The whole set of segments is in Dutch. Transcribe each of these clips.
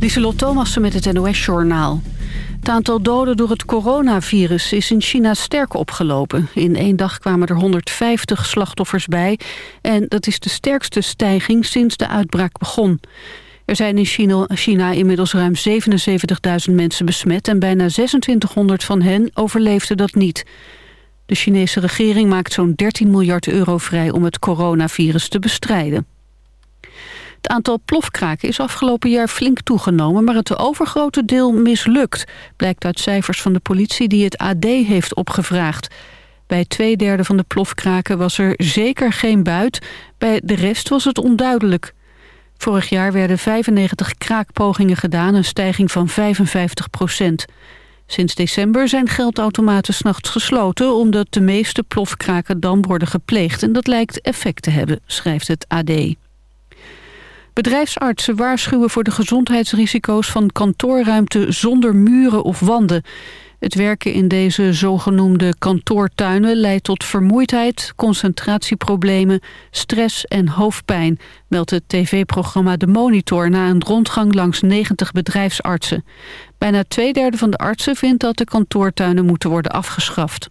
Lieselot Thomassen met het NOS-journaal. Het aantal doden door het coronavirus is in China sterk opgelopen. In één dag kwamen er 150 slachtoffers bij... en dat is de sterkste stijging sinds de uitbraak begon. Er zijn in China, China inmiddels ruim 77.000 mensen besmet... en bijna 2600 van hen overleefden dat niet. De Chinese regering maakt zo'n 13 miljard euro vrij... om het coronavirus te bestrijden. Het aantal plofkraken is afgelopen jaar flink toegenomen... maar het overgrote deel mislukt, blijkt uit cijfers van de politie... die het AD heeft opgevraagd. Bij twee derde van de plofkraken was er zeker geen buit. Bij de rest was het onduidelijk. Vorig jaar werden 95 kraakpogingen gedaan, een stijging van 55 procent. Sinds december zijn geldautomaten s'nachts gesloten... omdat de meeste plofkraken dan worden gepleegd... en dat lijkt effect te hebben, schrijft het AD. Bedrijfsartsen waarschuwen voor de gezondheidsrisico's van kantoorruimte zonder muren of wanden. Het werken in deze zogenoemde kantoortuinen leidt tot vermoeidheid, concentratieproblemen, stress en hoofdpijn, meldt het tv-programma De Monitor na een rondgang langs 90 bedrijfsartsen. Bijna twee derde van de artsen vindt dat de kantoortuinen moeten worden afgeschaft.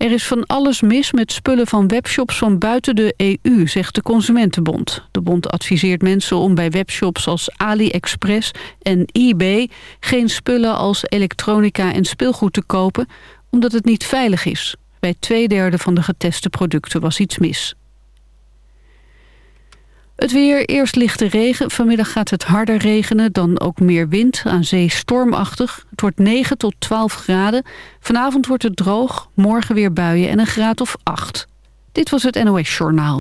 Er is van alles mis met spullen van webshops van buiten de EU, zegt de Consumentenbond. De bond adviseert mensen om bij webshops als AliExpress en eBay... geen spullen als elektronica en speelgoed te kopen, omdat het niet veilig is. Bij twee derde van de geteste producten was iets mis. Het weer, eerst lichte regen. Vanmiddag gaat het harder regenen, dan ook meer wind. Aan zee stormachtig. Het wordt 9 tot 12 graden. Vanavond wordt het droog, morgen weer buien en een graad of 8. Dit was het NOS Journaal.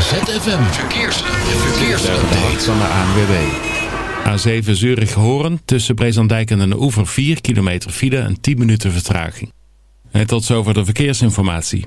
ZFM Verkeers. Verkeersupdate van de ANWB. A7 Zurich-Horen tussen Brezandijk en de Oever 4 kilometer file en 10 minuten vertraging. En tot zover de verkeersinformatie.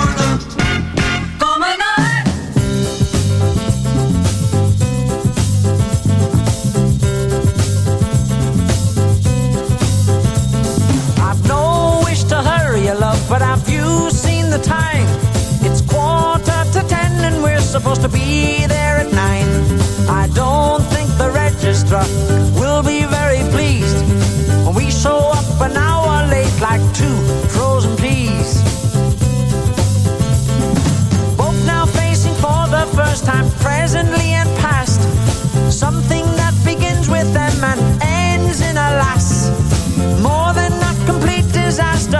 the time. It's quarter to ten and we're supposed to be there at nine. I don't think the registrar will be very pleased when we show up an hour late like two frozen peas. Both now facing for the first time, presently and past, something that begins with M and ends in Lass. More than a complete disaster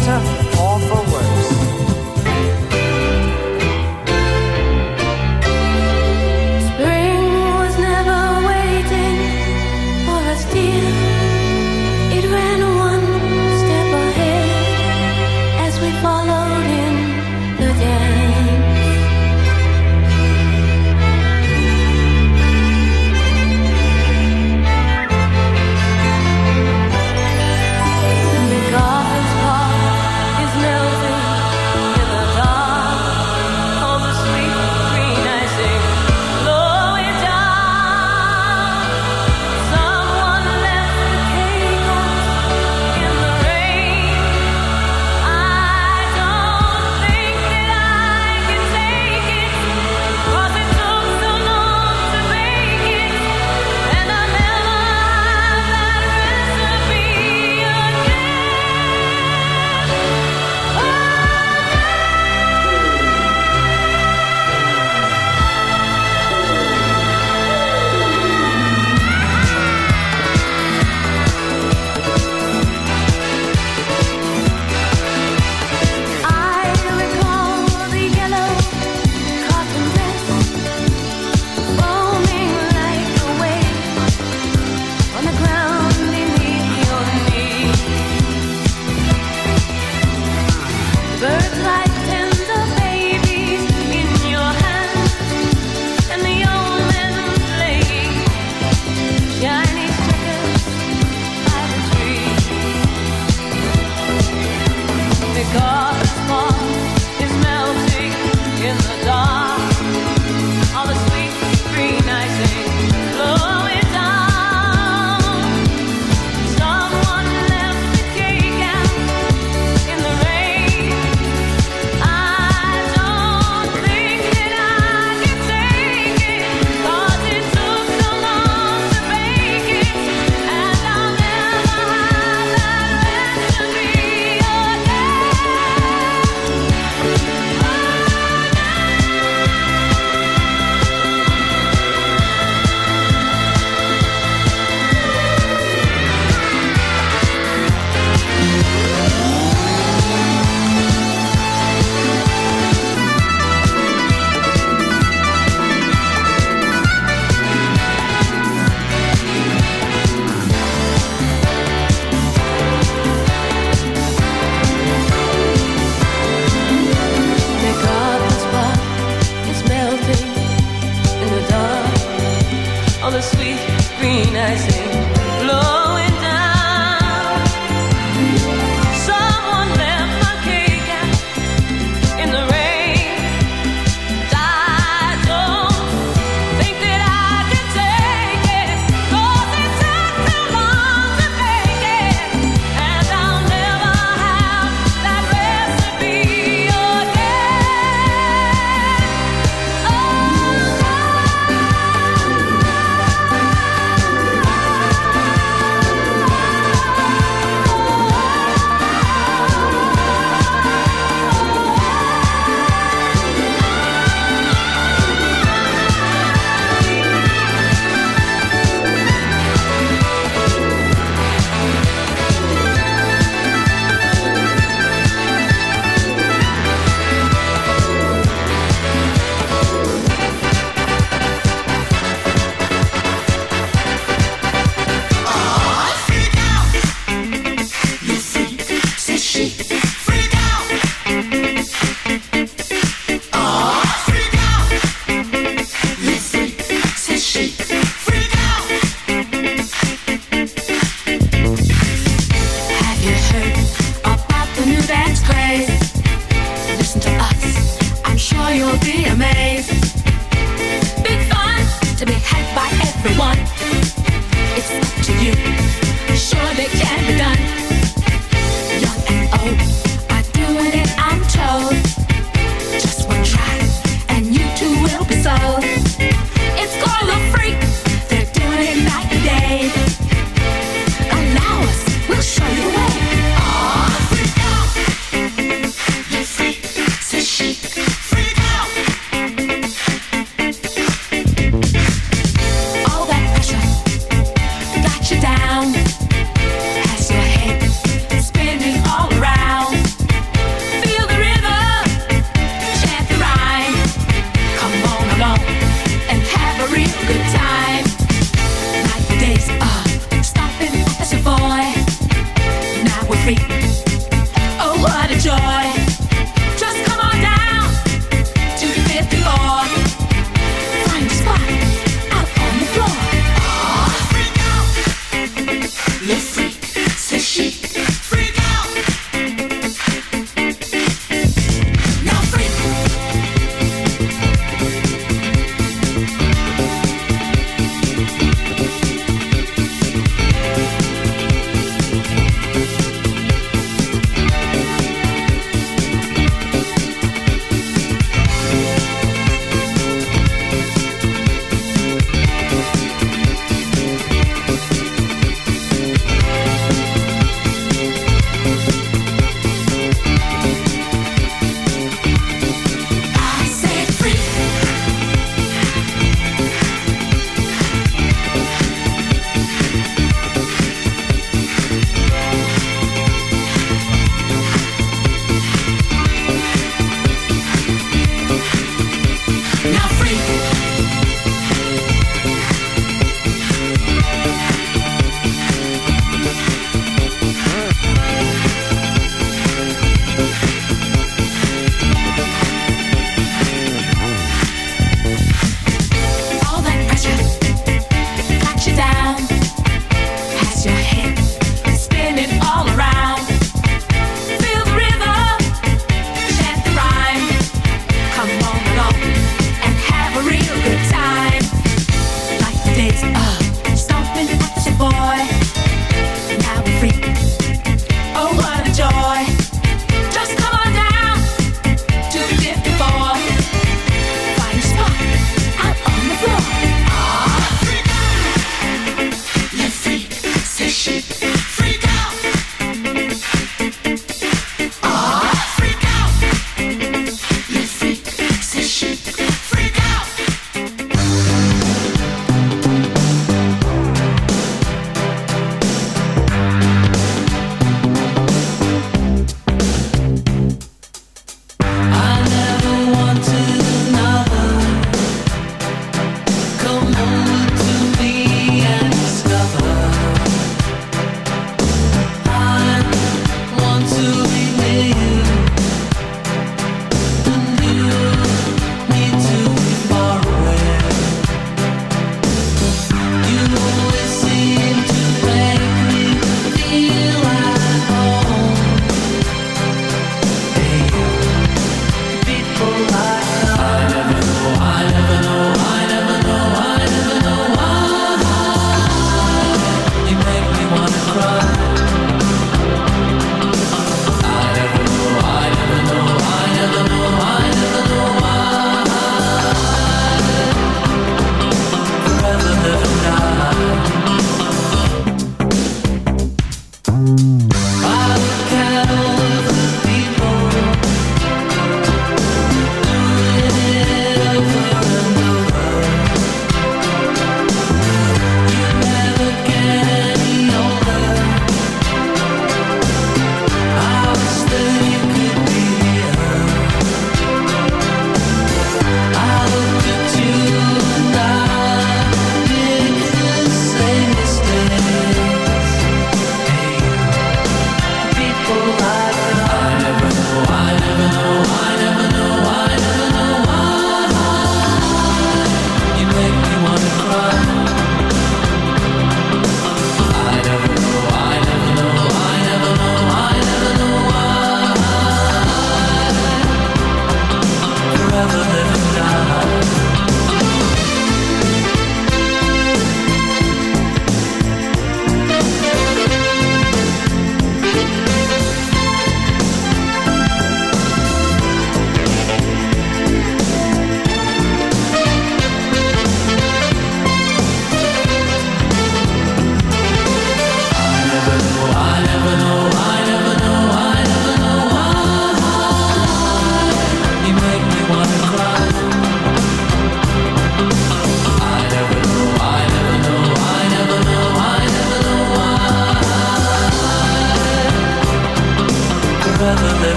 letter or for words.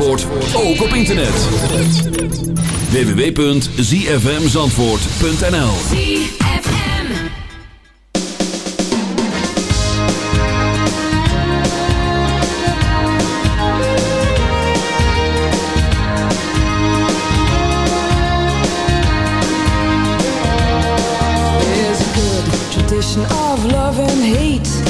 Zandvoort ook op internet. www.zfmzandvoort.nl There's a good tradition of love and hate.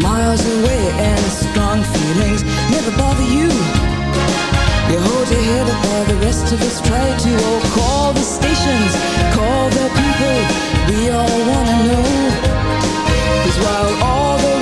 Miles away and strong feelings Never bother you You hold your head up while the rest of us try to Oh, call the stations Call the people We all wanna know. Cause while all the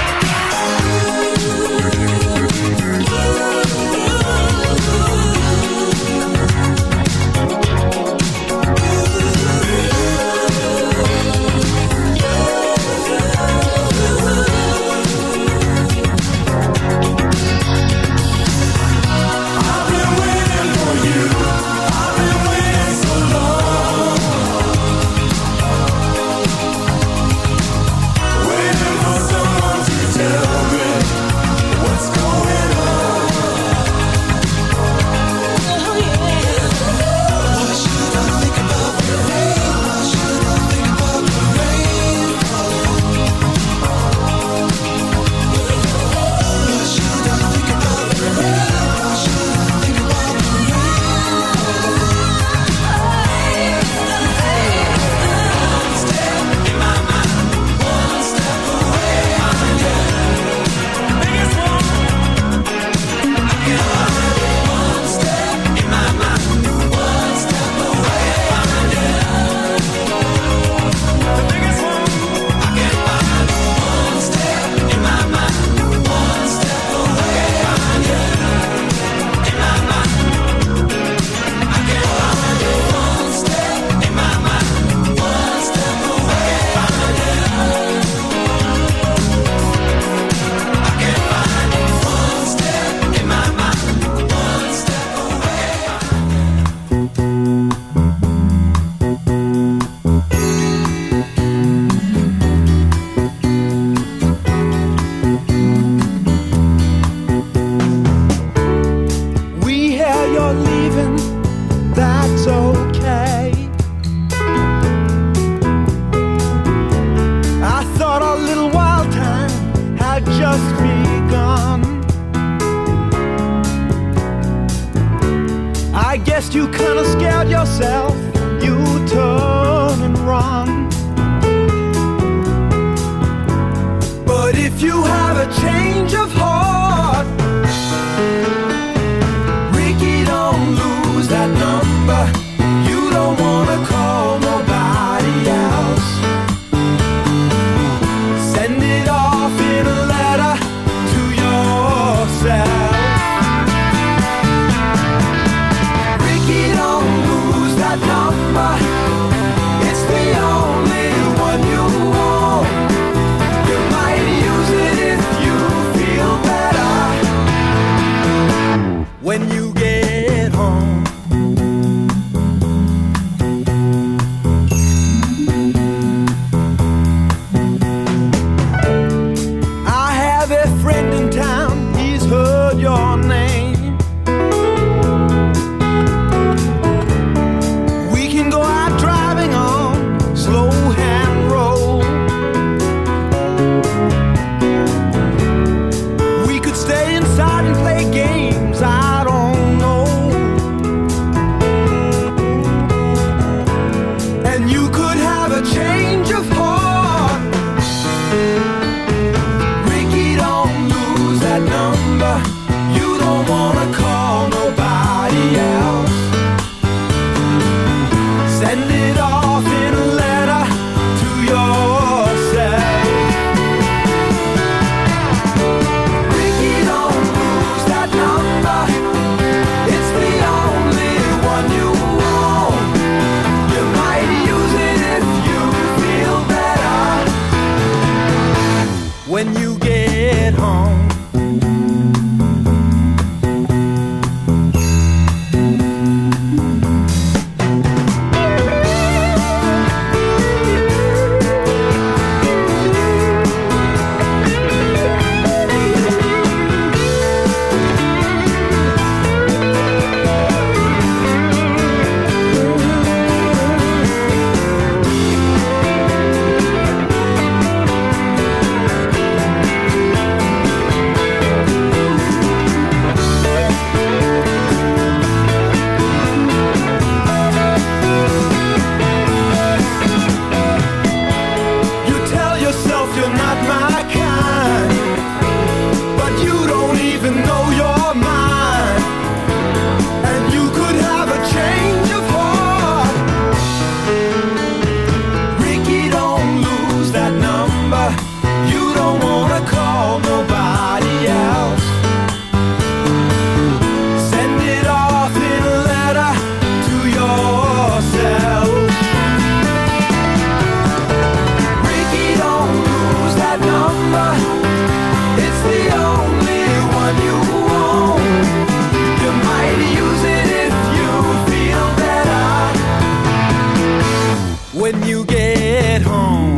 when you get home.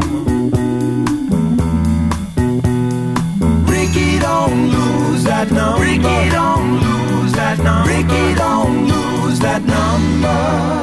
Ricky, don't lose that number. Ricky, don't lose that number. Ricky, don't lose that number.